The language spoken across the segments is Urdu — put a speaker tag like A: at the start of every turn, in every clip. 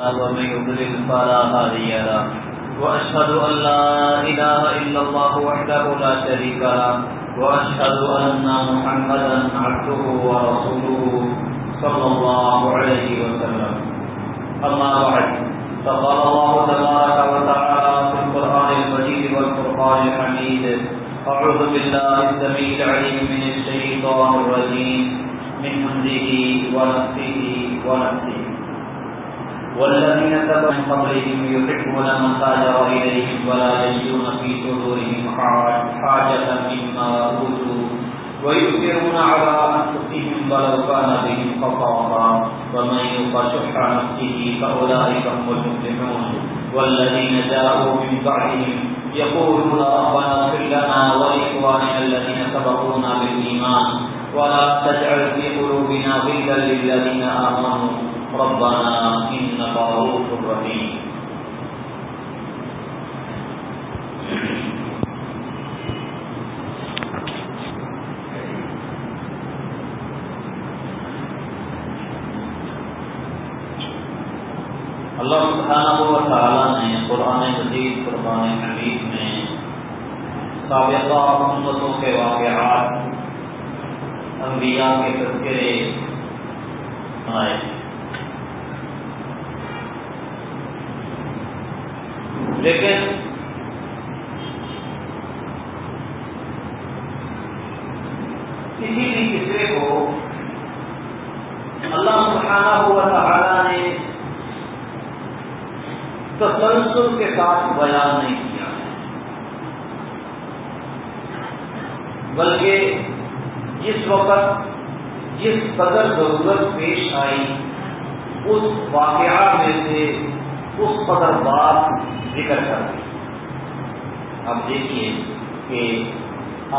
A: ومن يضلل فلا هادي له واشهد ان لا اله الا الله وحده لا شريك له واشهد ان محمدا عبده ورسوله صلى الله عليه وسلم اما بعد فقال الله تبارك وتعالى في القران المجيد والفرقان الحميد اعوذ بالله السميع العليم من الشيطان الرجيم من همزه ونفسه ونفسه والذين تبعوا من قبلهم يحبون من تاجر إليهم ولا يجدون في صدورهم حاجة مما أوتوا ويؤثرون على أنفسهم ولو كان بهم خطارا ومن يوق شح نفسه فأولئك هم المفلحون والذين جاءوا من بعدهم يقولون ربنا اغفر لنا ولإخواننا الذين سبقونا بالإيمان ولا تجعل في قلوبنا غلا للذين آمنوا ربنا انك رؤوف رحيم اللہ سبحانہ و تعالیٰ نے قرآن مزید قرآن حمید میں سابقہ امتوں کے واقعات انبیاء کے تذکرے سنائے ہیں لیکن کسی بھی کسرے کو اللہ سبحانہ ہوا تعالیٰ نے تسلسل کے ساتھ بیان نہیں کیا بلکہ جس وقت جس قدر ضرورت پیش آئی اس واقعات میں سے اس قدر بات ذکر کر اب دیکھیے کہ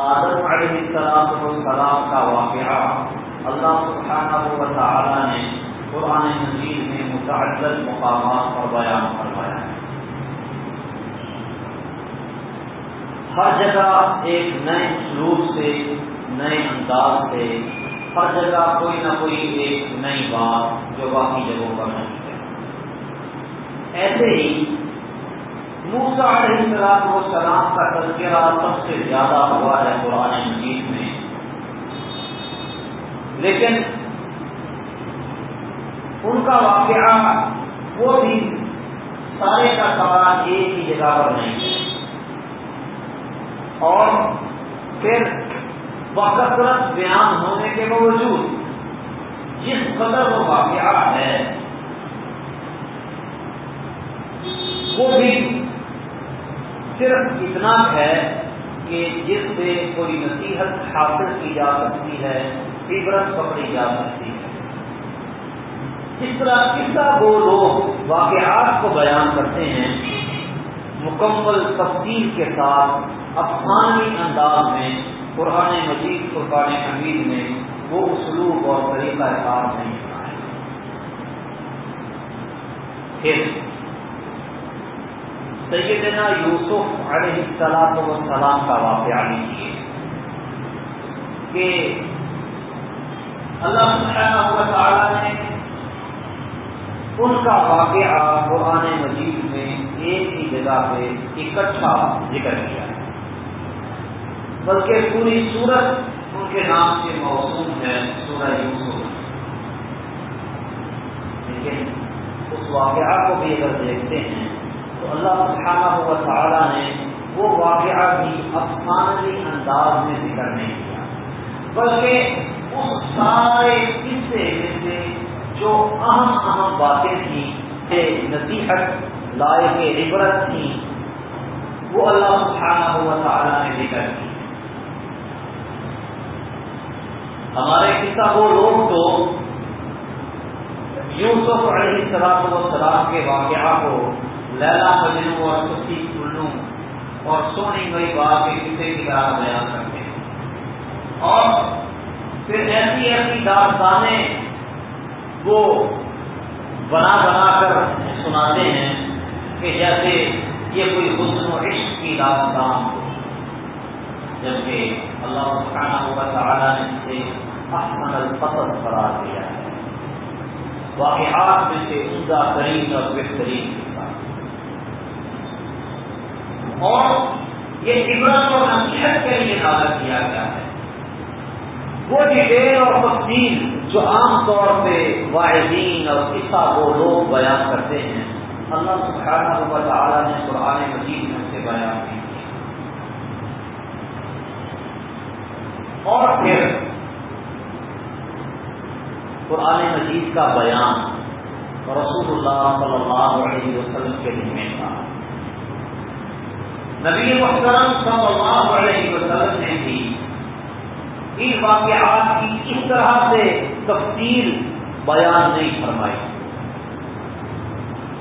A: آدم علیہ السلام السلام کا واقعہ اللہ سبحانہ و تعالی نے قرآن مزید میں متعدد مقامات پر بیان کروایا ہے ہر جگہ ایک نئے سلوک سے نئے انداز سے ہر جگہ کوئی نہ کوئی ایک نئی بات جو باقی جگہوں پر نہیں ہے ایسے ہی موسا علیہ السلام و سلام کا تذکرہ سب سے زیادہ ہوا ہے قرآن مجید میں لیکن ان کا واقعہ وہ بھی سارے کا سوال ایک ہی جگہ پر نہیں ہے اور پھر بکثرت بیان ہونے کے باوجود جس قدر وہ واقعہ ہے وہ بھی صرف اتنا ہے کہ جس سے کوئی نصیحت حاصل کی جا سکتی ہے عبرت پکڑی جا سکتی ہے اس طرح اس وہ لوگ واقعات کو بیان کرتے ہیں مکمل تفصیل کے ساتھ افسانوی انداز میں قرآن مجید قرآن امید میں وہ اسلوب اور طریقہ کار نہیں ہے پھر سیدنا یوسف علیہ السلام کا واقعہ ہی کیے کہ اللہ سبحانہ و تعالی نے ان کا واقعہ قرآن مجید میں ایک ہی جگہ پہ اکٹھا ذکر کیا ہے بلکہ پوری سورت ان کے نام سے موصوم ہے سورہ یوسف لیکن اس واقعہ کو بھی اگر دیکھتے ہیں تو اللہ سبحانہ و تعالی نے وہ واقعہ بھی افسانوی انداز میں ذکر نہیں کیا بلکہ اس سارے میں سے جو اہم اہم باتیں تھیں نصیحت لائق عبرت تھی وہ اللہ سبحانہ و تعالی نے ذکر کی ہمارے کتاب وہ لوگ تو یوسف علیہ السلام کے واقعہ کو لالا بجنو اور کچھ کلو اور سونی گئی بات کے کسی کی راہ بیان کرتے ہیں اور پھر ایسی ایسی داستانیں وہ بنا بنا کر سناتے ہیں کہ جیسے یہ کوئی حسن و عشق کی داستان ہو جبکہ اللہ خانہ ہوگا تعالیٰ نے اسے اپنا پسند قرار دیا ہے واقعات میں سے عمدہ ترین اور بہترین ہے اور یہ عبرت اور نصیحت کے لیے نادہ کیا گیا ہے وہ ڈیٹیل اور تفصیل جو عام طور پہ واحدین اور قصہ وہ لوگ بیان کرتے ہیں اللہ سبحانہ و تعالیٰ نے قرآن مجید میں سے بیان کی اور پھر قرآن مجید کا بیان رسول اللہ صلی اللہ علیہ وسلم کے ذمہ کا نبی محترم صلی اللہ علیہ وسلم نے بھی ان واقعات کی اس طرح سے تفصیل بیان نہیں فرمائی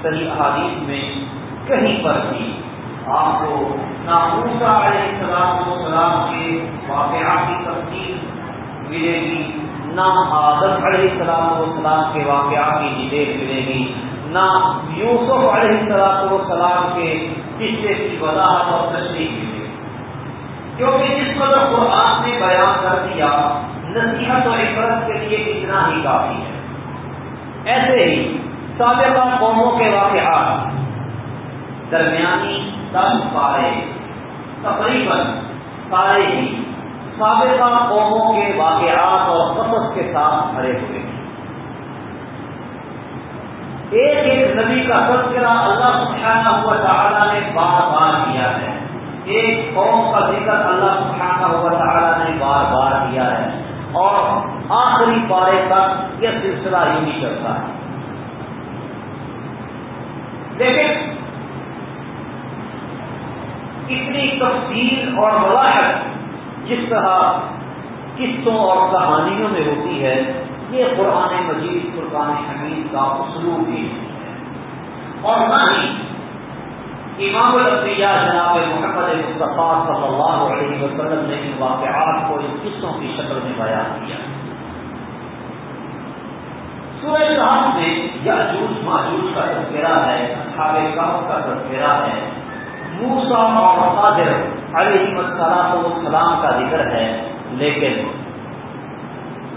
A: صحیح حادیث میں کہیں پر بھی آپ کو ناموسا علیہ السلام و سلام کے واقعات کی تفصیل ملے گی نہ آدم علیہ السلام و سلام کے واقعات کی ڈیٹیل ملے گی نہ یوسف علیہ السلام کو کے قصے کی وضاحت اور تشریح کی گئی کیونکہ جس قدر قرآن نے بیان کر دیا نصیحت اور عبرت کے لیے اتنا ہی کافی ہے ایسے ہی سابقہ قوموں کے واقعات درمیانی تقریباً سارے ہی سابقہ قوموں کے واقعات اور قصص کے ساتھ بھرے ہوئے ہیں ایک ایک نبی کا تذکرہ اللہ سبحانہ ہوا تعالیٰ نے بار بار کیا ہے ایک قوم کا ذکر اللہ سبحانہ ہوا تعالیٰ نے بار بار کیا ہے اور آخری بارے تک یہ سلسلہ ہی نہیں چلتا ہے لیکن اتنی تفصیل اور ملاحت جس طرح قسطوں اور کہانیوں میں ہوتی ہے یہ قرآن مجید قرآن حمید کا اسلوب بھی ہے اور نہ ہی امام الفیہ جناب محمد مصطفیٰ صلی اللہ علیہ وسلم نے ان واقعات کو ان قصوں کی شکل میں بیان کیا جوس کا تذکرہ ہے موسا اور صادر موسا اور قادر علیہ سلام کا ذکر ہے لیکن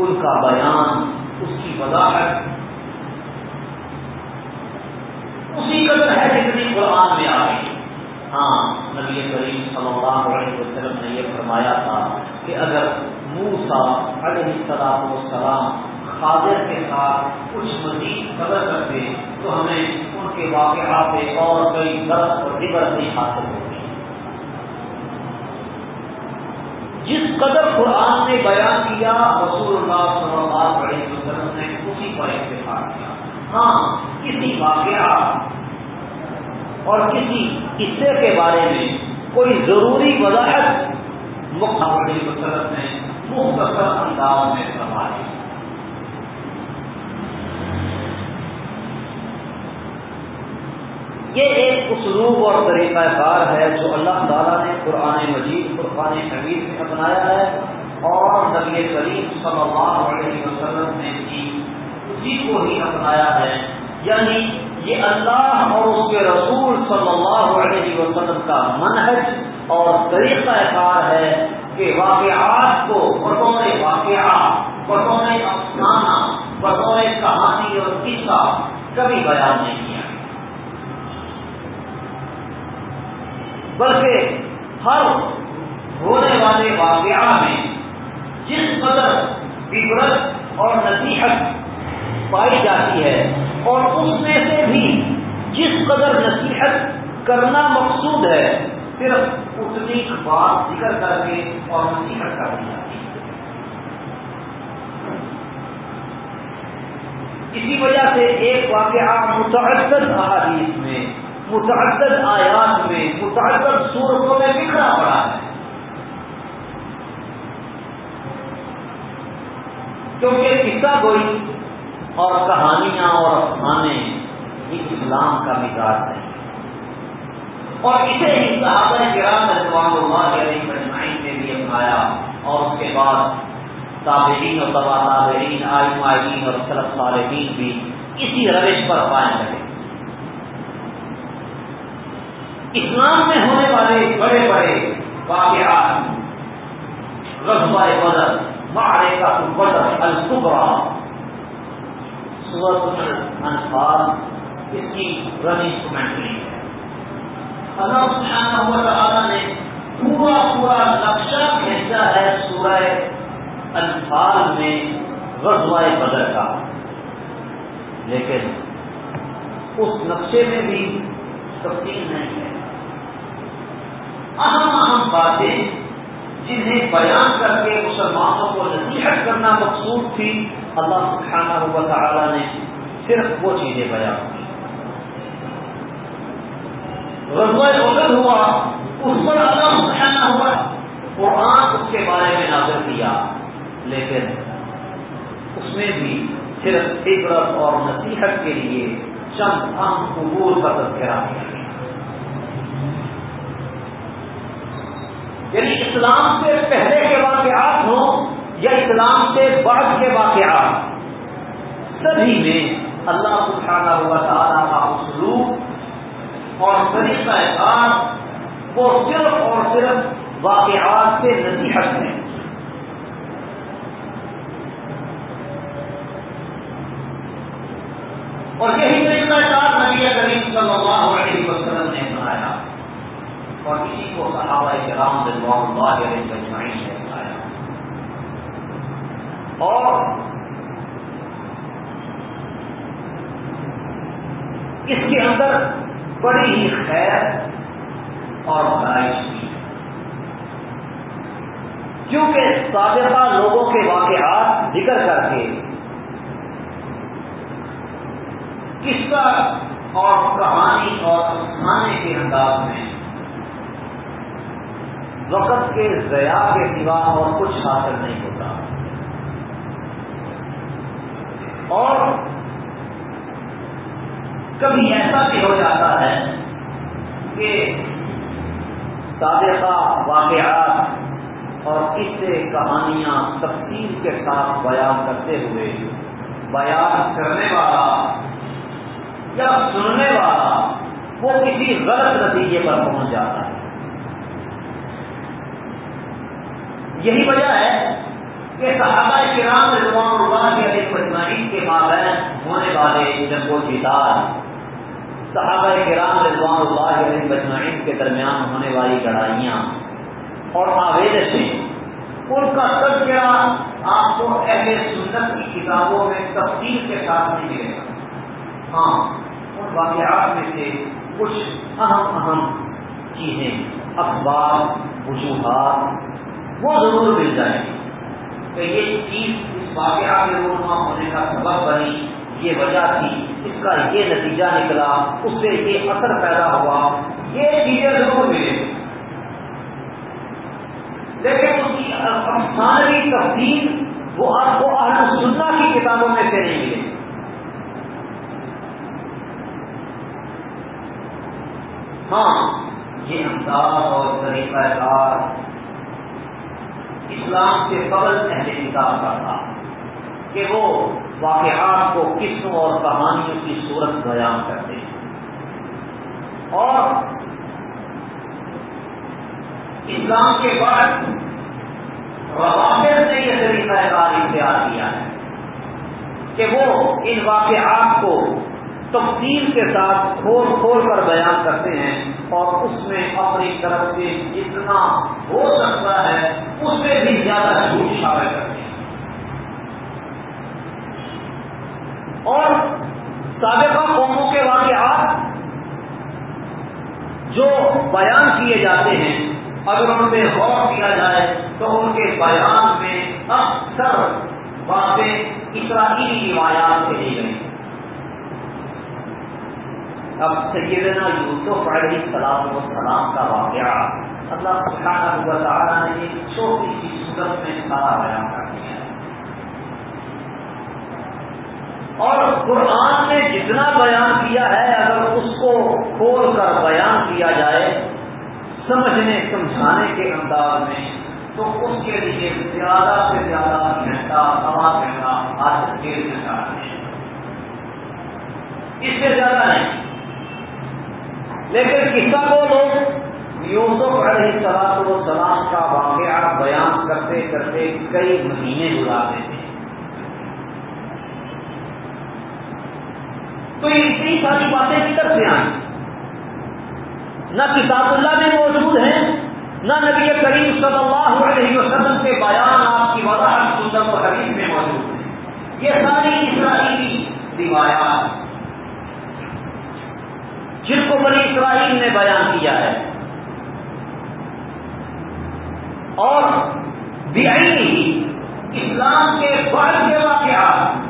A: ان کا بیان اس کی وضاحت اسی قدر ہے قرآن میں آ گئی ہاں نبی کریم صلی اللہ علیہ وسلم نے یہ فرمایا تھا کہ اگر موسا علیہ اگلی سلام خاضر کے ساتھ کچھ مزید قدر کرتے تو ہمیں ان کے واقعات پہ اور کئی درد اور عبرت نہیں حاصل ہوتی جس قدر قرآن نے بیان کیا رسول اللہ صلی اللہ علیہ وسلم نے اسی پر اتفاق کیا ہاں کسی واقعہ اور کسی قصے کے بارے میں کوئی ضروری وضاحت مختلف مسرت نے مختصر انداز میں کہا یہ ایک اسلوب اور طریقہ کار ہے جو اللہ تعالیٰ نے قرآن مجید قرآن حمید میں اپنایا ہے اور نبی کریم صلی اللہ علیہ وسلم نے بھی اسی کو ہی اپنایا ہے یعنی یہ اللہ اور اس کے رسول صلی اللہ علیہ وسلم کا منحج اور طریقہ کار ہے کہ واقعات کو بطور واقعات بطور افسانہ بطور کہانی اور قصہ کبھی بیان نہیں بلکہ ہر ہونے والے واقعہ میں جس قدر عبرت اور نصیحت پائی جاتی ہے اور اس میں سے بھی جس قدر نصیحت کرنا مقصود ہے صرف اتنی بات ذکر کر کے اور نصیحت کر دی جاتی ہے اسی وجہ سے ایک واقعہ متحد احادیث میں متعدد آیات میں متعدد صورتوں میں لکھنا پڑا ہے کیونکہ قصہ گوئی اور کہانیاں اور یہ اسلام کا مزاج نہیں اور اسے ہی رضوان اللہ علیہ مجمعین نے بھی اپنایا اور اس کے بعد تابعین اور تبا طالرین آئین اور سلف صالحین بھی اسی روش پر پائے گئے اسلام میں ہونے والے بڑے بڑے واقعات بدر بدر مارے کا سورت باغات اس کی بدل بارے ہے اللہ سبحانہ و تعالی نے پورا پورا نقشہ بھیجا ہے سورہ انفال میں رزبائی بدر کا لیکن اس نقشے میں بھی تفصیل نہیں ہے اہم اہم باتیں جنہیں بیان کر کے مسلمانوں کو نصیحت کرنا مقصود تھی اللہ سبحانہ خانہ تعالیٰ نے صرف وہ چیزیں بیان کی
B: رضوا غزل ہوا
A: اللہ سبحانہ ہوا قرآن اس کے بارے میں نازر کیا لیکن اس میں بھی صرف عبرت اور نصیحت کے لیے اہم ہم عبور تذکرہ کیا یعنی اسلام سے پہلے کے واقعات ہوں یا اسلام سے بعد کے واقعات سبھی میں اللہ کو چھانا ہوا تعالیٰ کا اسلوک اور طریقہ کار وہ صرف اور صرف واقعات سے نصیحت ہیں اور یہی طریقہ کار نبی کریم صلی اللہ علیہ وسلم نے اور اسی کو صحابہ کرام رضوان رام علیہ مجمعین نے بتایا اور اس کے اندر بڑی ہی خیر اور برائش بھی ہے کیونکہ سابقہ لوگوں کے واقعات ذکر کر کے قصہ اور کہانی اور افسانے کے انداز میں وقت کے ضیاع کے سوا اور کچھ حاصل نہیں ہوتا اور کبھی ایسا بھی ہو جاتا ہے کہ تازہ واقعات اور اس سے کہانیاں تفصیل کے ساتھ بیان کرتے ہوئے بیان کرنے والا یا سننے والا وہ کسی غلط نتیجے پر پہنچ جاتا ہے یہی وجہ ہے کہ صحابہ کرام رضوان اللہ کے مجمعین کے مابین ہونے والے جنگ و جدار صحابہ کرام رضوان اللہ کے علیہ مجمعین کے درمیان ہونے والی لڑائیاں اور آویزیں ان کا سب کیا آپ کو اہل سنت کی کتابوں میں تفصیل کے ساتھ نہیں ملے گا ہاں ان واقعات میں سے کچھ اہم اہم چیزیں اخبار وجوہات وہ ضرور مل جائے گی تو یہ چیز اس واقعہ کے رونما ہونے کا سبب بنی یہ وجہ تھی اس کا یہ نتیجہ نکلا اس سے یہ اثر پیدا ہوا یہ چیزیں ضرور ملیں لیکن اس کی افسانوی تفصیل وہ آپ کو اہل سننا کی کتابوں میں سے نہیں ملے ہاں یہ انداز اور طریقہ کار اسلام کے قبل پہلے نکال کا تھا کہ وہ واقعات کو قسم اور کہانیوں کی صورت بیان کرتے ہیں اور اسلام کے بعد روابط نے یہ طریقہ کار اختیار کیا ہے کہ وہ ان واقعات کو تفصیل کے ساتھ کھول کھول کر بیان کرتے ہیں اور اس میں اپنی طرف سے جتنا ہو سکتا ہے اس سے بھی زیادہ جھوٹ شامل کرتے ہیں اور سابقہ قوموں کے واقعات جو بیان کیے جاتے ہیں اگر ان پہ غور کیا جائے تو ان کے بیان میں اکثر باتیں اسرائیلی روایات سے لی گئی اب سیدنا یوسف علیہ السلام و سلام کا واقعہ سبحانہ و ہوا نے ایک چھوٹی سی صورت میں سارا بیان کر دیا اور قرآن نے جتنا بیان کیا ہے اگر اس کو کھول کر بیان کیا جائے سمجھنے سمجھانے کے انداز میں تو اس کے لیے زیادہ سے زیادہ گھنٹہ سوا گھنٹہ آج ڈیڑھ گھنٹہ اس سے زیادہ نہیں لیکن کسا کو لوگ یوسف علیہ سلاط و سلام کا واقعہ بیان کرتے کرتے کئی مہینے گزار دیتے ہیں تو یہ اتنی ساری باتیں سے آئیں نہ کتاب اللہ میں موجود ہیں نہ نبی کریم صلی اللہ علیہ وسلم کے بیان آپ کی وضاحت سندر و حریف میں موجود ہیں یہ ساری اسرائیلی روایات جس کو بنی اسرائیل نے بیان کیا ہے اور بہن اسلام کے بعد کے واقعات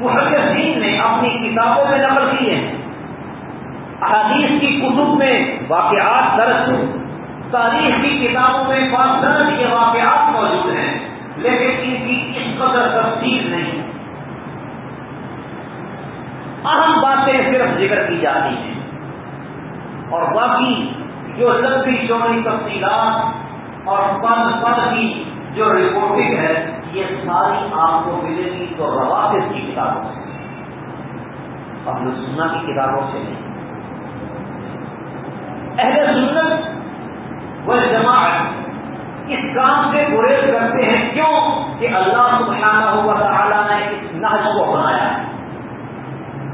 B: محدثین نے اپنی کتابوں میں نقل کی ہیں
A: احادیث کی کتب میں واقعات ہیں تاریخ کی کتابوں میں پانچ درج یہ واقعات موجود ہیں لیکن ان کی اس قدر تفصیل نہیں اہم باتیں صرف ذکر کی جاتی ہیں اور باقی جو لمبی چوڑی تفصیلات اور پن پن کی جو رپورٹنگ ہے یہ ساری آپ کو ملے گی تو روابط کی کتابوں سے اب سننا کی کتابوں سے نہیں اہل سنت و جماعت اس کام سے گریز کرتے ہیں کیوں کہ اللہ سبحانہ ہوا ہوگا تعالیٰ نے نحج کو بنایا ہے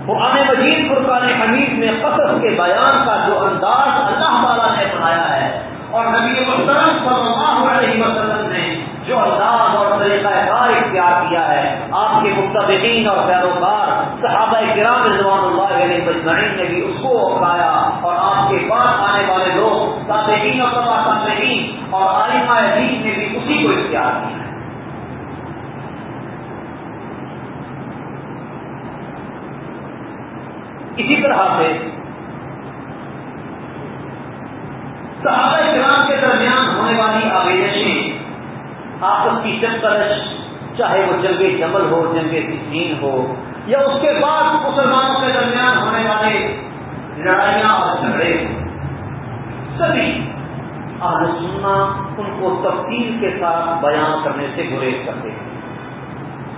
A: قرآن مجید عظیم فرقان حمید میں قصص کے بیان کا جو انداز اللہ نے بنایا ہے اور نبی صلی اللہ علیہ وسلم نے جو انداز اور طریقہ کار اختیار کیا ہے آپ کے مستقین اور پیروکار صحابہ کرام رضوان اللہ علیہ نے بھی اس کو اپنایا اور آپ کے پاس آنے والے لوگ صابقین اور فطافی اور عالمہ عزیز نے بھی اسی کو اختیار کیا اسی طرح سے
B: صحابہ اسلام کے درمیان ہونے والی آویشیں
A: آپس کی شد چاہے وہ جنگ جمل ہو جنگ سین ہو یا اس کے بعد مسلمانوں کے درمیان ہونے والے لڑائیاں اور جھگڑے سبھی آج سننا ان کو تفصیل کے ساتھ بیان کرنے سے گریز کرتے ہیں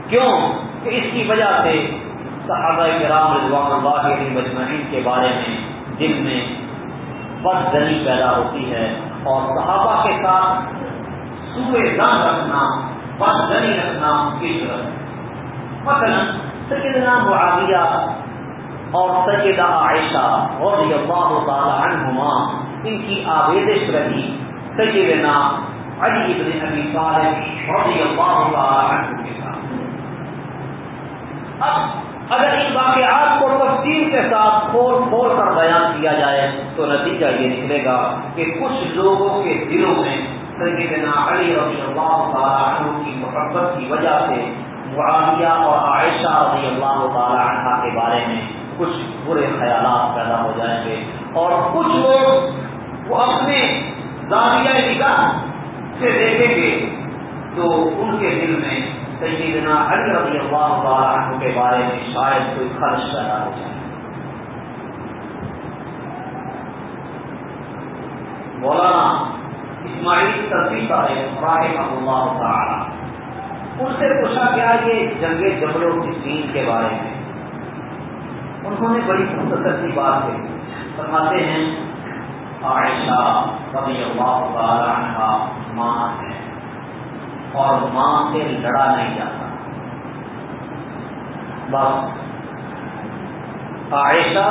A: کیوں کہ اس کی وجہ سے صحابہ کرام رضوان اللہ علیہ مجمعین کے بارے میں دل میں بد دلی پیدا ہوتی ہے اور صحابہ کے ساتھ سوئے دم رکھنا بد دلی رکھنا عشرت مثلا سکیدنا معاویہ اور سکیدہ عائشہ رضی اللہ تعالی عنہما ان کی آویزش رہی سکیدنا علی ابن ابی طالب رضی اللہ تعالی عنہ کے ساتھ اب اگر ان واقعات کو تفصیل کے ساتھ کھول کھول کر بیان کیا جائے تو نتیجہ یہ نکلے گا کہ کچھ لوگوں کے دلوں میں علی تعالیٰ عنہ کی محبت کی وجہ سے معاویہ اور عائشہ رضی اللہ تعالیٰ عنہ کے بارے میں کچھ برے خیالات پیدا ہو جائیں گے اور کچھ لوگ وہ اپنے زاویہ نگاہ سے دیکھیں گے تو ان کے دل میں سیدنا علی رضی علی عنہ کے بارے میں شاید کوئی خرچ پیدا ہو جائے اسماعیل تصدیق تربی رحمہ اللہ تعالی ان سے پوچھا گیا یہ جنگ جبلوں کی سین کے بارے میں انہوں نے بڑی مختصر کی بات کہی فرماتے ہیں عائشہ رضی اللہ کا عنہ ماں ہے اور ماں سے لڑا نہیں جاتا بس عائشہ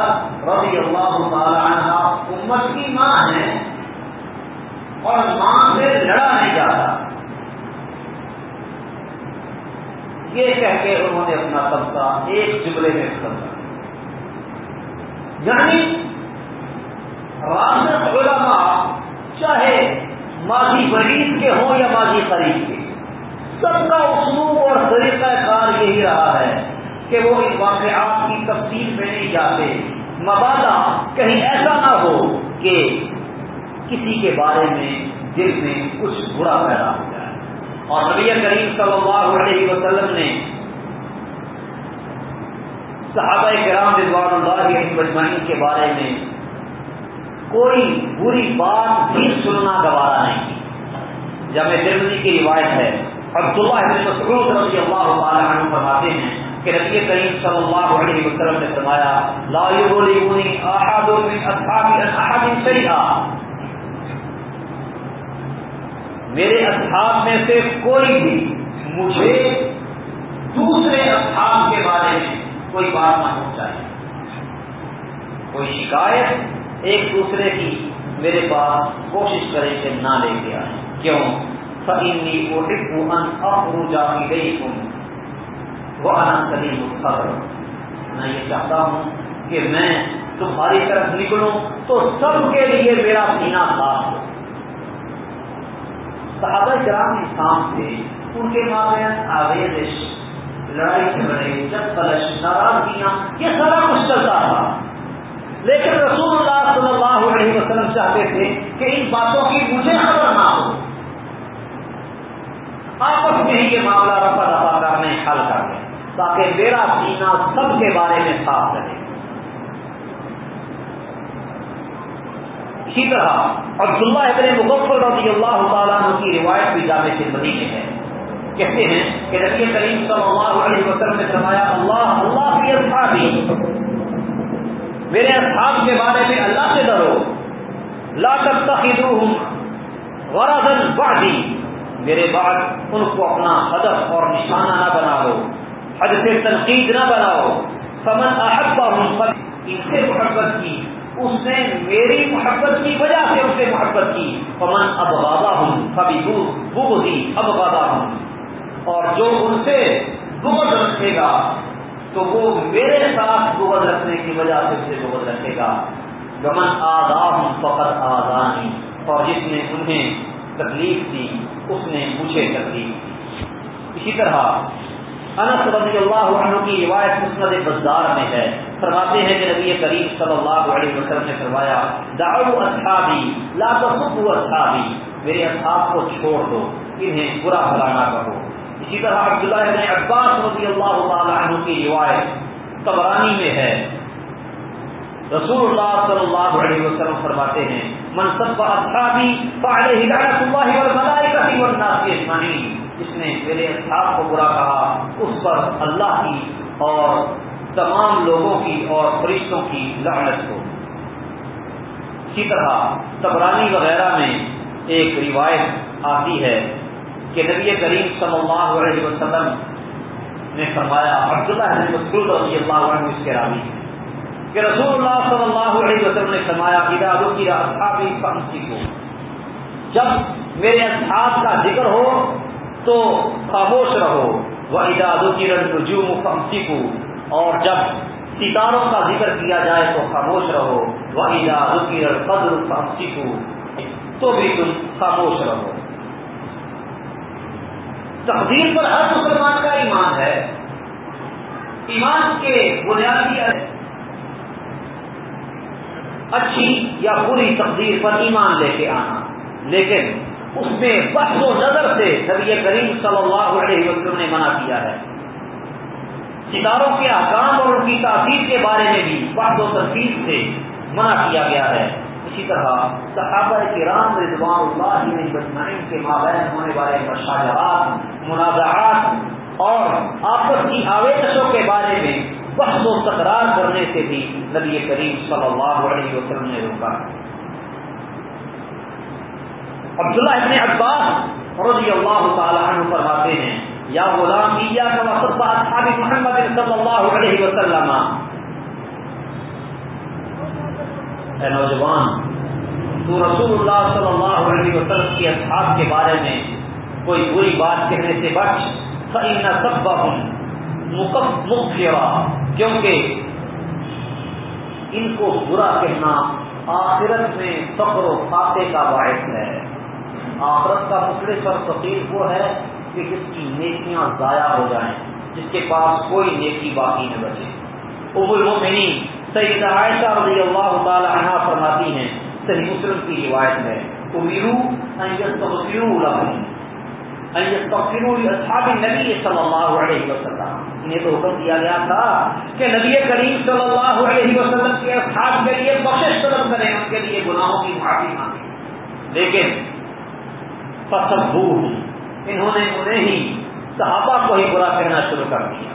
A: رضی اللہ تعالی عنہ امت کی ماں ہے اور ماں سے لڑا نہیں جاتا یہ کہہ کے انہوں نے اپنا طبقہ ایک جملے میں کرنی یعنی علماء چاہے ماضی وریف کے ہوں یا ماضی قریب کے سب کا اسلوب اور طریقہ کار یہی رہا ہے کہ وہ اس واقعات کی تفصیل میں نہیں جاتے مبادہ کہیں ایسا نہ ہو کہ کسی کے بارے میں دل میں کچھ برا پیدا ہو جائے اور نبی کریم صلی اللہ علیہ وسلم نے صحابہ گرام ندوان الباعین کے بارے میں کوئی بری بات بھی سننا گوارا نہیں جب یہ کی روایت ہے عبداللہ ابن مسعود رضی اللہ تعالی عنہ فرماتے ہیں کہ کریم صلی اللہ علیہ وسلم نے فرمایا لا احد من رقی احد شیئا میرے اصحاب میں سے کوئی بھی مجھے دوسرے اصحاب کے بارے میں کوئی بات نہ پہنچائے کوئی شکایت ایک دوسرے کی میرے پاس کوشش کرے نہ لے کے ہے کیوں فإني أحب أن أخرج إليكم وأنا گئی الصدر میں یہ چاہتا ہوں کہ میں تمہاری طرف نکلوں تو سب کے لیے میرا مینا صاف ہو صحابہ گرام اسلام سے ان کے مابین میں لڑائی جھگڑے جب چلش ناراضگیاں یہ سارا کچھ چلتا تھا لیکن رسول اللہ صلی اللہ علیہ وسلم چاہتے تھے کہ ان باتوں کی مجھے خبر نہ ہو آپس میں ہی یہ معاملہ رفا رفا کرنے حل کر دیں تاکہ میرا سینا سب کے بارے میں صاف رہے ابن مغفر اور اللہ تعالیٰ ان کی روایت بھی جانے سے بڑی ہے کہتے ہیں کہ نبی کریم صلی اللہ علیہ وسلم نے فرمایا اللہ اللہ کی اصحابی میرے اصحاب کے بارے میں اللہ سے ڈرو لا سکتا میرے بعد ان کو اپنا ہدف اور نشانہ نہ بناؤ حد سے تنقید نہ بناؤ سمن احبا ہوں اس سے محبت کی اس نے میری محبت کی وجہ سے سے محبت کی پمن اب بابا ہوں سبھی بھی اب بابا ہوں اور جو ان سے بغض رکھے گا تو وہ میرے ساتھ بغض رکھنے کی وجہ سے اسے رکھے گا گمن آزاد ہوں آزانی اور جس نے انہیں تکلیف دی اس نے مجھے ترتیب اسی طرح انس رضی اللہ عنہ کی روایت مسند بزدار میں ہے فرماتے ہیں کہ نبی کریم صلی اللہ علیہ وسلم نے فرمایا داؤ اصحابی لا تصبو اصحابی میرے اصحاب کو چھوڑ دو انہیں برا بلانا کرو اسی طرح عبداللہ ابن عباس رضی اللہ تعالی عنہ کی روایت قبرانی میں ہے رسول اللہ صلی اللہ علیہ وسلم فرماتے ہیں منصب اصحابی پر اچھا بھی اور بڑا جس نے میرے اصحاب کو برا کہا اس پر اللہ کی اور تمام لوگوں کی اور فرشتوں کی ذہنت ہو اسی طرح تبرانی وغیرہ میں ایک روایت آتی ہے کہ نبی کریم صلی اللہ علیہ وسلم نے فرمایا عبداللہ اور خدا اللہ عنہ اس کے راوی ہیں کہ رسول اللہ وسلم نے وایا ادادوں کی آسا بھی پن جب میرے اصحاب کا ذکر ہو تو خاموش رہو وہ ادا کی رنجوم ترجیو کو اور جب ستاروں کا ذکر کیا جائے تو خاموش رہو وہ اجازوں کی رن قدر فم تو بھی تم خاموش رہو تقدیر پر ہر مسلمان کا ایمان ہے ایمان کے بنیادی اچھی یا بری تقدیر پر ایمان لے کے آنا لیکن اس میں و نظر سے نبی کریم صلی اللہ علیہ وسلم نے منع کیا ہے ستاروں کے احکام اور ان کی تعطیب کے بارے میں بھی بس و تفصیل سے منع کیا گیا ہے اسی طرح صحابہ کے رام رضوان اللہ عب کے مابین ہونے والے منازعات اور آپس کی آویشوں کے بارے میں بحث و تکرار کرنے سے بھی نبی کریم صلی اللہ علیہ وسلم نے روکا ابن عباس رضی اللہ تعالی اللہ فرماتے ہیں یا غلام صلی اللہ علیہ وسلم اے نوجوان تو رسول اللہ صلی اللہ علیہ وسلم کی اصحاب کے بارے میں کوئی بری بات کہنے سے بچ سب مکم کیونکہ ان کو برا کہنا آخرت میں فخر و فاتح کا باعث ہے آخرت کا پچھڑے پر فقیر وہ ہے کہ جس کی نیکیاں ضائع ہو جائیں جس کے پاس کوئی نیکی باقی نہ بچے ابو المنی سید عائشہ رضی اللہ تعالی عنہ فرماتی ہیں صحیح مسلم کی روایت میں امیرو ان یس تفیر ان یس تفیر نبی صلی اللہ علیہ وسلم انہیں تو حکم دیا گیا تھا کہ نبی کریم صلی اللہ علیہ وسلم کے اصحاب کے لیے بخش طلب کریں ان کے لیے گناہوں کی معافی مانگے لیکن پسبو انہوں نے انہیں ہی صحابہ کو ہی برا کہنا شروع کر دیا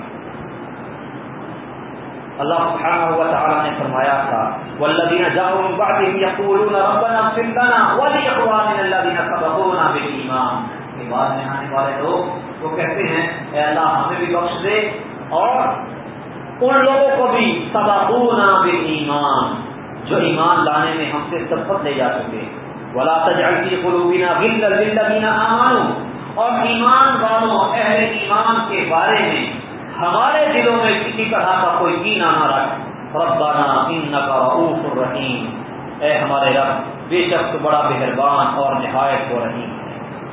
A: اللہ سبحانہ و تعالی نے فرمایا تھا والذین جاؤوا من بعدهم یقولون ربنا اغفر لنا ولاخواننا الذين سبقونا بالإيمان یہ بعد میں آنے والے لوگ وہ کہتے ہیں اے اللہ ہمیں بھی بخش دے اور ان لوگوں کو بھی تبا بے ایمان جو ایمان لانے میں ہم سے سبقت لے جا سکے بلا تجاسی کو لوگ نہو اور ایمان والوں اہل ایمان کے بارے میں ہمارے دلوں میں کسی طرح کا کوئی نارا رکھ نا سین نہ رحیم اے ہمارے رب بے شخص بڑا مہربان اور نہایت ہو رحیم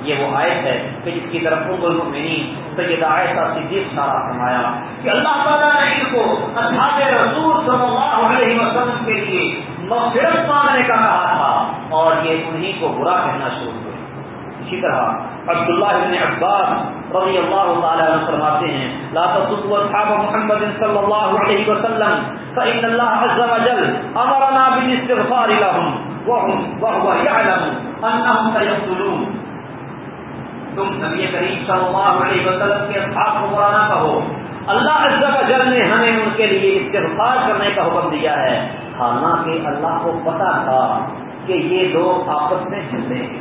A: یہ وہ آیت ہے کہ جس کی طرف المؤمنین سیدہ عائشہ صدیق سارا فرمایا کہ اللہ تعالیٰ نے ان کو اصحاب رسول صلی اللہ علیہ وسلم کے لیے مغفرت مانگنے کا کہا تھا اور یہ انہیں کو برا کہنا شروع ہوئے اسی طرح عبداللہ ابن عباس رضی اللہ تعالیٰ عنہ فرماتے ہیں لا تصدوا اصحاب محمد صلی اللہ علیہ وسلم فإن الله عز وجل امرنا بالاستغفار لهم وهم وهو يعلم أنهم سيقتلون تم نبی کریم صلی اللہ علیہ وسلم کے ساتھ ومرانا کہو اللہ اللہ و جل نے ہمیں ان کے لیے استغفار کرنے کا حکم دیا ہے حالانکہ اللہ کو پتا تھا کہ یہ لوگ آپس میں چلیں گے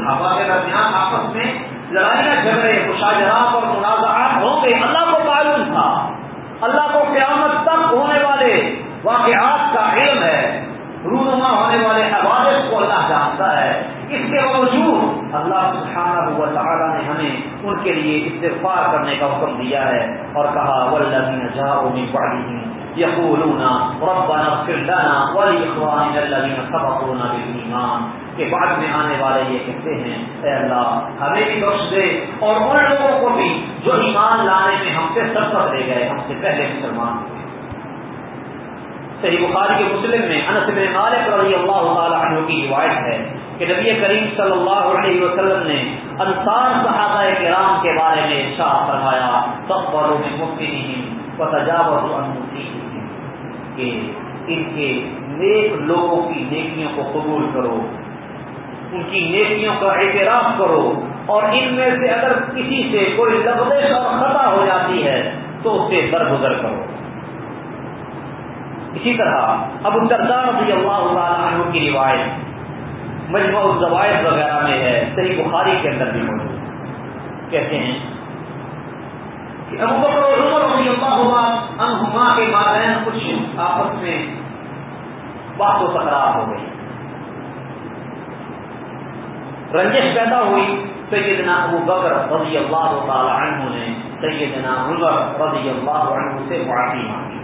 A: کے درمیان آپس میں لڑائیاں جھگڑے مشاجرات اور منازعات ہوں گے اللہ کو معلوم تھا اللہ کو قیامت تک ہونے والے واقعات کا علم ہے رونما ہونے والے اواز کو اللہ جانتا ہے اس کے باوجود اللہ سبحانہ و تعالی نے ہمیں ان کے لیے استغفار کرنے کا حکم دیا ہے اور کہا ربنا اغفر لنا پڑی الذين سبقونا بالایمان کے بعد میں آنے والے یہ کہتے ہیں اے اللہ ہمیں بھی بخش دے اور ان لوگوں کو بھی جو ایمان لانے میں ہم سے سرفر لے گئے ہم سے پہلے مسلمان صحیح بخاری کے مسلم میں انس بن مالک رضی اللہ عنہ کی روایت ہے کہ نبی کریم صلی اللہ علیہ وسلم نے انصار صحابہ کرام کے بارے میں شاہ فرمایا سب من انہیں مفتی نہیں پتا کہ ان کے نیک لوگوں کی نیکیوں کو قبول کرو ان کی نیکیوں کا احترام کرو اور ان میں سے اگر کسی سے کوئی لفظ اور خطا ہو جاتی ہے تو اس سے درگزر کرو اسی طرح ابو قدار رضی اللہ تعالیٰ عنہ کی روایت مجموع وغیرہ میں ہے صحیح بخاری کے اندر بھی موجود کہتے ہیں ابو بکر اللہ کے مالین کچھ آپس میں بات و تکرار ہو گئی رنجش پیدا ہوئی سیدنا ابو بکر رضی اللہ عنہ نے سیدنا عمر رضی اللہ عنہ سے معافی مانگی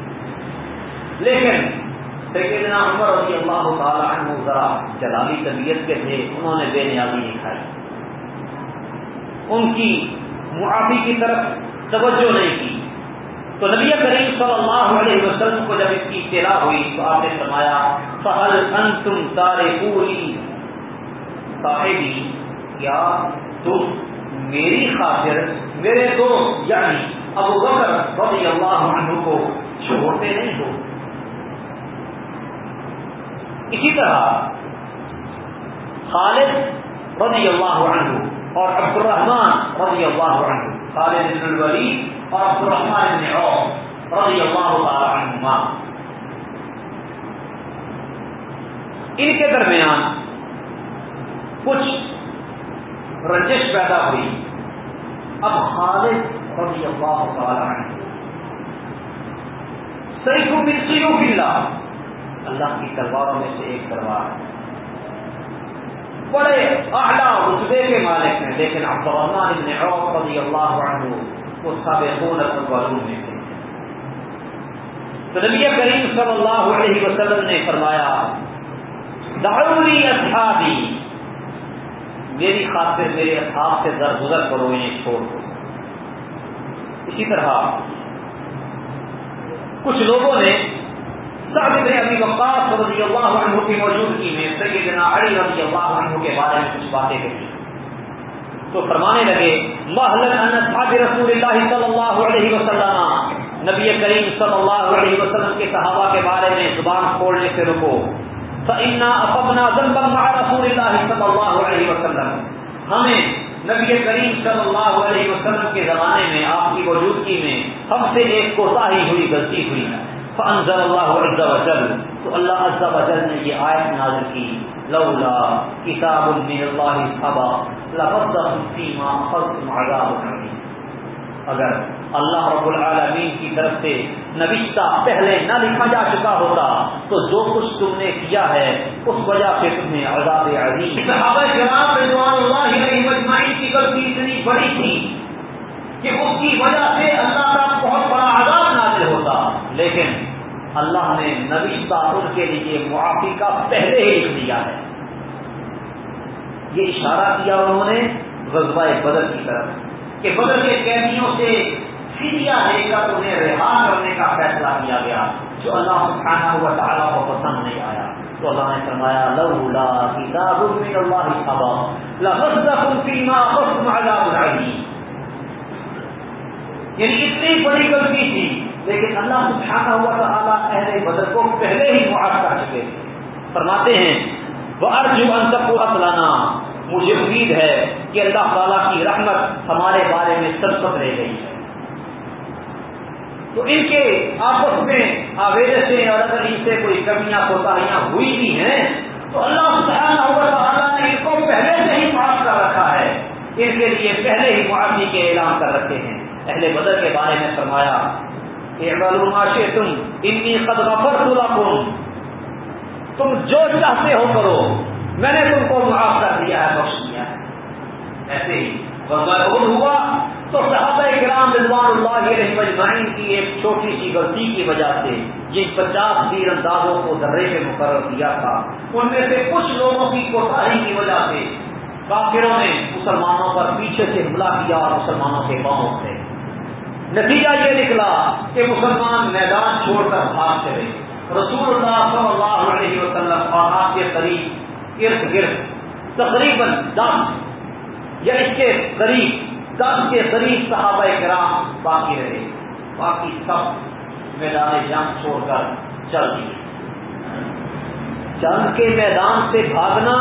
A: لیکن رضی اللہ ذرا جلالی طبیعت کے تھے انہوں نے بے نیازی نہیں کھائی ان کی معافی کی طرف توجہ نہیں کی تو نبی کریم صلی اللہ علیہ وسلم کو جب اس کی اطلاع ہوئی تو آپ نے فہل انتم تارے پوری صاحبی کیا تم میری خاطر میرے دوست یعنی ابو بکر رضی اللہ عنہ کو چھوڑتے نہیں ہو اسی طرح خالد رضی اللہ عنہ اور عبد الرحمان رضی اللہ عنہ خالد بن الولی اور عبد الرحمان بن عوف رضی اللہ تعالی عنہما ان کے درمیان کچھ رنجش پیدا ہوئی اب خالد رضی اللہ تعالی عنہ سیف بن سیوف اللہ اللہ کی تلواروں میں سے ایک تلوار ہے بڑے اعلیٰ رتبے کے مالک ہیں لیکن اب اللہ عنہ وہ سب خون کا میں تو نبی کریم صلی اللہ علیہ وسلم نے فرمایا داروری اصحابی میری خاطر میرے اصحاب سے در گزر کرو چھوڑ دو اسی طرح کچھ لوگوں نے تو فرمانے لگے صلی اللہ وسلم نبی کریم صلی اللہ علیہ وسلم کے صحابہ کے بارے میں زبان کھولنے سے رکونا رسول اللہ صلی اللہ علیہ وسلم نبی کریم صلی اللہ علیہ وسلم کے زمانے میں آپ کی موجودگی میں ہم سے ایک ہی ہوئی غلطی ہوئی ہے فانزل اللہ عز وجل تو اللہ عز وجل نے یہ آیت نازل کی لولا کتاب من اللہ سبا لفظتم فیما اخذتم عذاب عظیم اگر اللہ رب العالمین کی طرف سے نوشتہ پہلے نہ لکھا جا چکا ہوتا تو جو کچھ تم نے کیا ہے اس وجہ سے تمہیں عذاب عظیم صحابہ کرام رضوان اللہ علیہ اجمعین کی غلطی اتنی بڑی تھی کہ اس کی وجہ سے اللہ کا بہت بڑا عذاب سے ہوتا لیکن اللہ نے نبی تعتر کے لیے معافی کا پہلے ہی لکھ دیا ہے یہ اشارہ کیا انہوں نے بدر کی طرف کہ بدر کے قیدیوں سے لے کر انہیں رہا کرنے کا فیصلہ کیا گیا جو اللہ کھانا ہوا ڈالا کو پسند نہیں آیا تو اللہ نے سرمایہ لڑا یعنی اتنی بڑی غلطی تھی لیکن اللہ سبحانہ ہوا تو اعلیٰ اہل بدر کو پہلے ہی معاف کر چکے فرماتے ہیں وہ ارجوان سب کو اصلانا مجھے امید ہے کہ اللہ تعالیٰ کی رحمت ہمارے بارے میں سب سب رہ گئی ہے تو ان کے آپس میں آویلے سے اور ان سے کوئی کمیاں کوتاہیاں ہوئی بھی ہیں تو اللہ سبحانہ ہوا تو نے ان کو پہلے سے ہی معاف کر رکھا ہے ان کے لیے پہلے ہی معافی کے اعلان کر رکھے ہیں اہل بدر کے بارے میں فرمایا تم اتنی قد غفرت پورا تم جو چاہتے ہو کرو میں نے تم کو معاف کر دیا ہے بخش دیا ہے ایسے ہی غزل میرا ہوا تو صحابہ کرام رضوان اللہ علیہ مجمعین کی ایک چھوٹی سی غلطی کی وجہ سے یہ پچاس تیر اندازوں کو درے پہ مقرر کیا تھا ان میں سے کچھ لوگوں کی کوٹاری کی وجہ سے کافروں نے مسلمانوں پر پیچھے سے حملہ کیا اور مسلمانوں کے باؤں سے نتیجہ یہ نکلا کہ مسلمان میدان چھوڑ کر بھاگ چلے رسول اللہ صلی اللہ علیہ وسلم اور آپ کے قریب ارد گرد تقریباً دم یا اس کے قریب دم کے قریب صحابہ کرام باقی رہے باقی سب میدان جنگ چھوڑ کر چل دیے جنگ کے میدان سے بھاگنا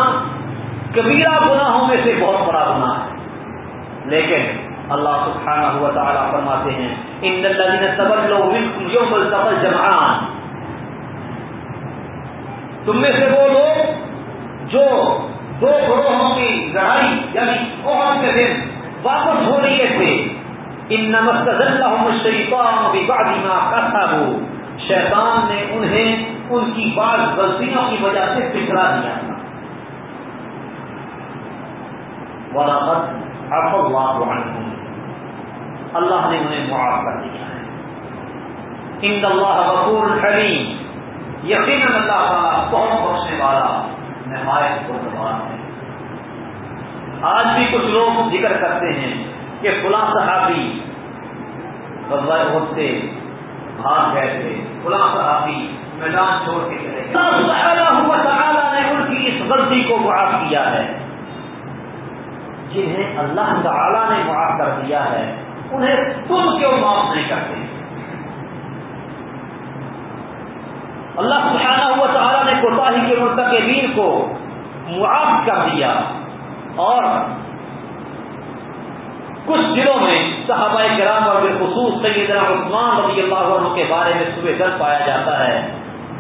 A: کبیرہ گناہوں میں سے بہت بڑا گناہ ہے لیکن اللہ سبحانہ ہوا تعالیٰ فرماتے ہیں ان اللہ نے سبق لوگ یوم سبق جمعان تم میں سے وہ لوگ جو دو گروہوں کی لڑائی یعنی قوم کے دن واپس ہو رہی تھے ان نمست شیطان ہو شیطان نے انہیں ان کی بعض غلطیوں کی وجہ سے پچھڑا دیا تھا وَلَقَدْ عَفَ اللَّهُ عَنْهُمْ اللہ نے انہیں معاف کر دیا ہے ان اللہ بکور حلیم یقین اللہ کا بہت بخشنے والا کو زبان ہے آج بھی کچھ لوگ ذکر کرتے ہیں کہ خلا صحابی ہوتے بھاگ گئے تھے خلا صحابی میدان چھوڑ کے ان کی اس کو معاف کیا ہے جنہیں اللہ تعالیٰ نے معاف کر دیا ہے انہیں خود کیوں معاف نہیں کرتے اللہ سبحانہ ہوا تعالیٰ نے کوتاہی کے کو معاف کر دیا اور کچھ دنوں میں صحابہ کرام اور بالخصوص سیدنا عثمان رضی اللہ عنہ کے بارے میں صبح در پایا جاتا ہے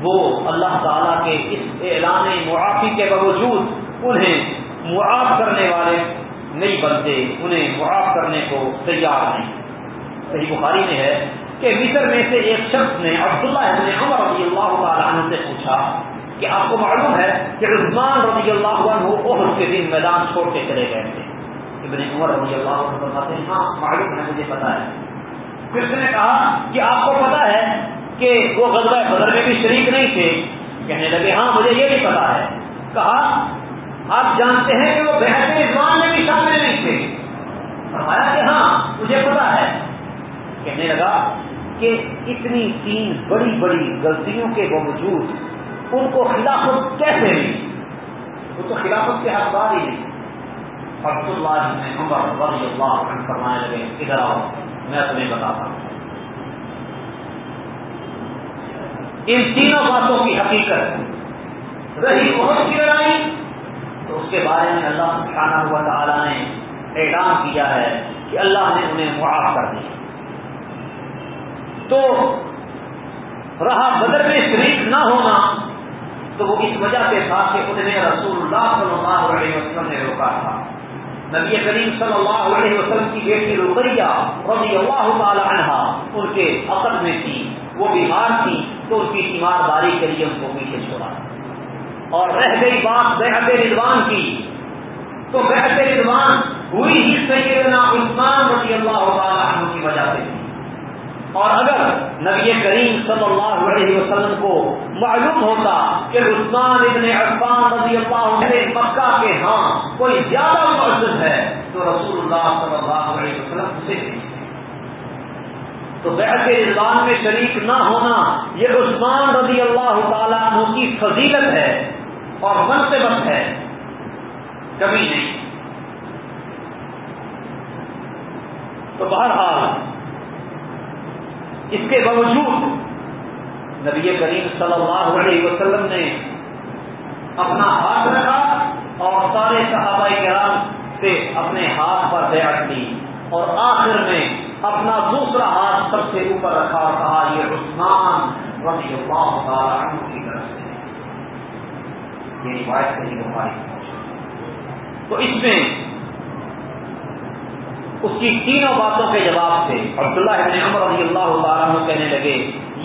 A: وہ اللہ تعالیٰ کے اس اعلان معافی کے باوجود انہیں معاف کرنے والے نہیں بنتے انہیں معاف کرنے کو تیار نہیں صحیح بخاری میں ہے کہ مصر میں سے ایک شخص نے عبداللہ ابن عمر رضی اللہ تعالیٰ عنہ سے پوچھا کہ آپ کو معلوم ہے کہ عثمان رضی اللہ عنہ عہد کے دن میدان چھوڑ کے چلے گئے تھے ابن عمر رضی اللہ عنہ فرماتے ہیں ہاں معلوم ہے مجھے پتا ہے پھر اس نے کہا کہ آپ کو پتا ہے کہ وہ غزوہ بدر میں بھی شریک نہیں تھے کہنے لگے ہاں مجھے یہ بھی پتا ہے کہا آپ جانتے ہیں کہ وہ بہتری میں بھی شامل نہیں تھے فرمایا کہ ہاں مجھے پتا ہے کہنے لگا کہ اتنی تین بڑی بڑی غلطیوں کے باوجود ان کو خلافت کیسے ملی وہ تو خلافت کے حق بار ہی اور اس اللہ میں لگے ادھر آؤ میں تمہیں بتاتا ہوں ان تینوں باتوں کی حقیقت رہی بہت کی لڑائی تو اس کے بارے میں اللہ سبحانہ ہوا تعالیٰ نے اعلان کیا ہے کہ اللہ نے انہیں معاف کر دیا تو رہا بدر میں شریک نہ ہونا تو وہ اس وجہ سے تھا کہ انہیں رسول اللہ صلی اللہ علیہ وسلم نے روکا تھا نبی کریم صلی اللہ علیہ وسلم کی بیٹی روکریا اور تعالی عنہ ان کے عقد میں تھی وہ بیمار تھی تو ان کی داری کے لیے ان کو پیچھے چھوڑا اور رہ گئی بات رضوان کی تو بہت رضوان ہوئی ہی سیدنا عثمان رضی اللہ تعالیٰ کی وجہ سے اور اگر نبی کریم صلی اللہ علیہ وسلم کو معلوم ہوتا کہ عثمان ابن عفان رضی اللہ مکہ کے ہاں کوئی زیادہ فرض ہے تو رسول اللہ صلی اللہ علیہ وسلم تو بحث رضوان میں شریک نہ ہونا یہ عثمان رضی اللہ تعالیٰ عنہ کی فضیلت ہے من سے مس ہے کبھی نہیں تو بہرحال اس کے باوجود نبی کریم صلی اللہ علیہ وسلم نے اپنا ہاتھ رکھا اور سارے صحابہ کرام سے اپنے ہاتھ پر دیا لی اور آخر میں اپنا دوسرا ہاتھ سب سے اوپر رکھا اور کہا یہ عمان عنہ کی یہ روایت کے لیے تو اس میں اس کی تینوں باتوں کے جواب سے عبداللہ ابن عمر رضی اللہ تعالیٰ کہنے لگے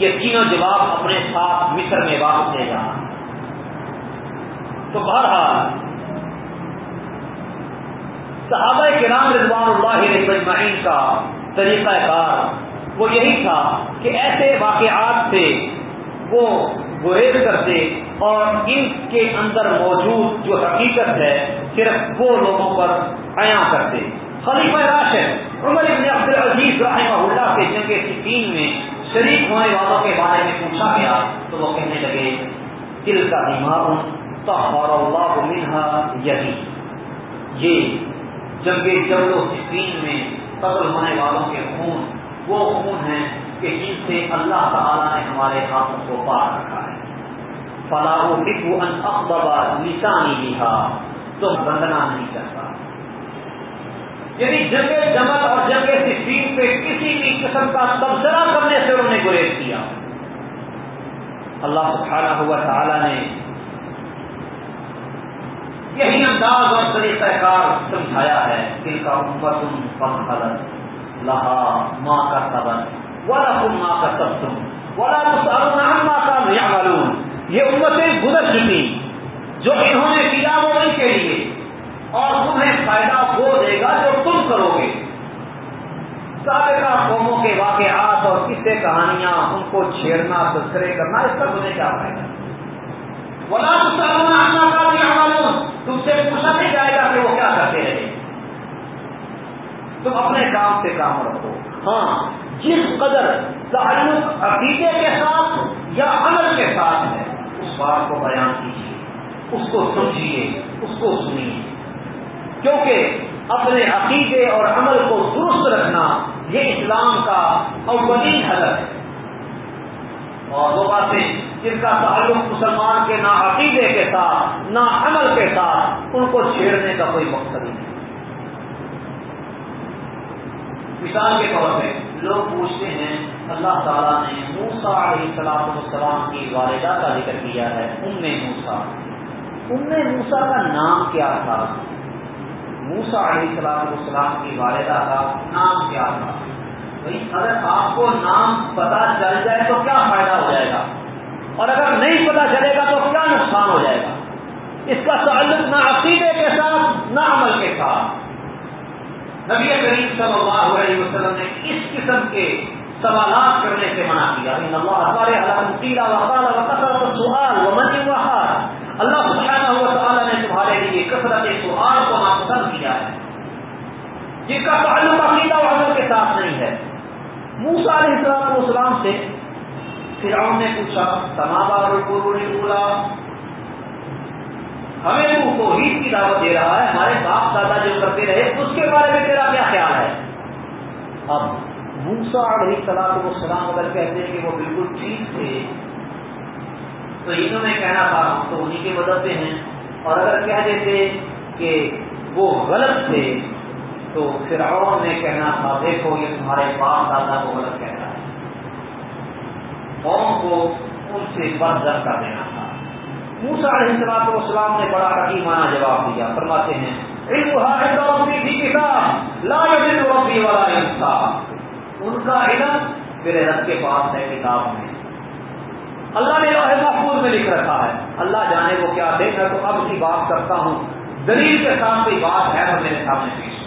A: یہ تینوں جواب اپنے ساتھ مصر میں واپس لے جانا تو بہرحال صحابہ کرام رضوان اللہ علیہ کا طریقہ کار وہ یہی تھا کہ ایسے واقعات سے وہ گریز کرتے اور ان کے اندر موجود جو حقیقت ہے صرف وہ لوگوں پر عیاں کرتے خلیفہ راشد عمر ابن عبد العزیز رحمہ سے جن کے تین میں شریک ہونے والوں کے بارے میں پوچھا گیا تو وہ کہنے لگے دل کا دماغ ماروں تخار اللہ یہی یہ جب جبل تین میں قتل ہونے والوں کے خون وہ خون ہیں کہ جن سے اللہ تعالیٰ نے ہمارے ہاتھوں کو پار رکھا فلاح فکو ان اخبا نشانی لکھا تو بندنا نہیں کرتا یعنی جنگ جمل اور جنگ سفید پہ کسی بھی قسم کا تبصرہ کرنے سے انہوں نے گریز کیا اللہ سبحانہ ہوا تعالیٰ نے یہی انداز اور طریقہ کار سمجھایا ہے دل کا امت تم پن خلط لہا ماں کا سبن ولا تم ماں کا سب تم ولا تم یہ امتیں گزر چکی جو انہوں نے کیا وہ ہونے کے لیے اور تمہیں فائدہ وہ دے گا جو تم کرو گے سابقہ قوموں کے واقعات اور کسے کہانیاں ان کو چھیڑنا سسکرے کرنا اس کا تمہیں کیا فائدہ ولا بتا دو معلوم تم سے پوچھا نہیں جائے گا کہ وہ کیا کرتے رہے تم اپنے کام سے کام رکھو ہاں جس قدر تعلق عقیدے کے ساتھ یا عمل کے ساتھ ہے کو بیان کیجیے اس کو سمجھیے اس کو سنیے کیونکہ اپنے عقیدے اور عمل کو درست رکھنا یہ اسلام کا اولین حلق ہے اور وہ باتیں جن کا تعلق مسلمان کے نہ عقیدے کے ساتھ نہ عمل کے ساتھ ان کو چھیڑنے کا کوئی مقصد نہیں مثال کے طور پہ لوگ پوچھتے ہیں اللہ تعالیٰ نے موسا علیہ السلام السلام کی والدہ کا ذکر کیا ہے ام موسا ام موسا کا نام کیا تھا موسا علیہ السلام السلام کی والدہ کا نام کیا تھا اگر آپ کو نام پتہ چل جائے تو کیا فائدہ ہو جائے گا اور اگر نہیں پتا چلے گا تو کیا نبی کریم صلی اللہ علیہ وسلم نے اس قسم کے سوالات کرنے سے منع کیا ان اللہ ہمارے سوال ومن اللہ سبحانہ ہوا تعالیٰ نے تمہارے لیے کثرت سوال کو ناپسند کیا ہے جس کا تعلق عقیدہ و عمل کے ساتھ نہیں ہے موسا علیہ السلام السلام سے فرعون نے پوچھا تمام بار اولا ہمیں جو توحید کی دعوت دے رہا ہے ہمارے باپ دادا جو کرتے رہے اس کے بارے میں تیرا کیا خیال ہے اب موسا علیہ السلام کو سلام اگر کہتے ہیں کہ وہ بالکل ٹھیک تھے تو انہوں نے کہنا تھا ہم تو انہیں کی مدد سے ہیں اور اگر کہہ دیتے کہ وہ غلط تھے تو پھر اور کہنا تھا دیکھو یہ تمہارے باپ دادا کو غلط کہنا ہے قوم کو ان سے بد کر دینا تھا موسا علیہ اور اسلام نے بڑا حکیمانہ جواب دیا فرماتے ہیں کتاب ربی والا انسان ان کا علم میرے رب کے پاس ہے کتاب میں اللہ نے لوہے محفوظ میں لکھ رکھا ہے اللہ جانے کو کیا دے میں تو اب کی بات کرتا ہوں دلیل کے ساتھ کوئی بات ہے میرے سامنے پیش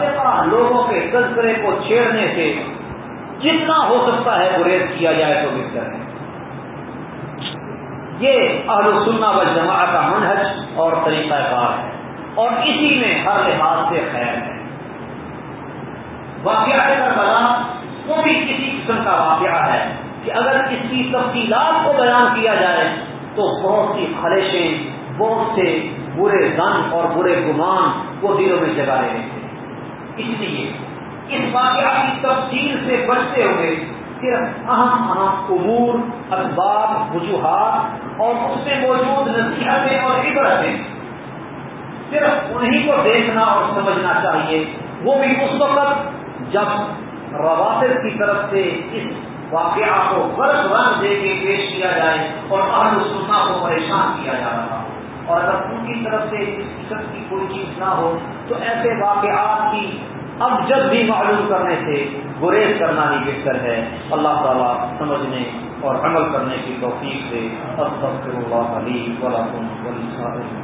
A: پیشہ لوگوں کے تذکرے کو چھیڑنے سے جتنا ہو سکتا ہے وہ ریز کیا جائے تو بہتر ہے یہ اہل سننا و جمع کا منحج اور طریقہ کار ہے اور اسی میں ہر لحاظ سے خیر ہے واقعہ واقع وہ بھی کسی قسم کا واقعہ ہے کہ اگر اس کی تفصیلات کو بیان کیا جائے تو بہت سی خلشیں بہت سے برے زن اور برے گمان وہ دلوں میں جگہ تھے اس لیے اس واقعہ کی تفصیل سے بچتے ہوئے اہم اہم امور اخبار وجوہات اور اس میں موجود نصیحتیں اور عبرتیں
B: صرف انہیں کو دیکھنا اور سمجھنا چاہیے
A: وہ بھی اس وقت جب روابط کی طرف سے اس واقعہ کو رنگ دے کے پیش کیا جائے اور اہم سننا کو پریشان کیا جا رہا ہو اور اگر ان کی طرف سے اس قسم کی کوئی چیز نہ ہو تو ایسے واقعات کی اب جب بھی معلوم کرنے سے گریز کرنا ہی بہتر ہے اللہ تعالیٰ سمجھنے اور عمل کرنے کی سب سے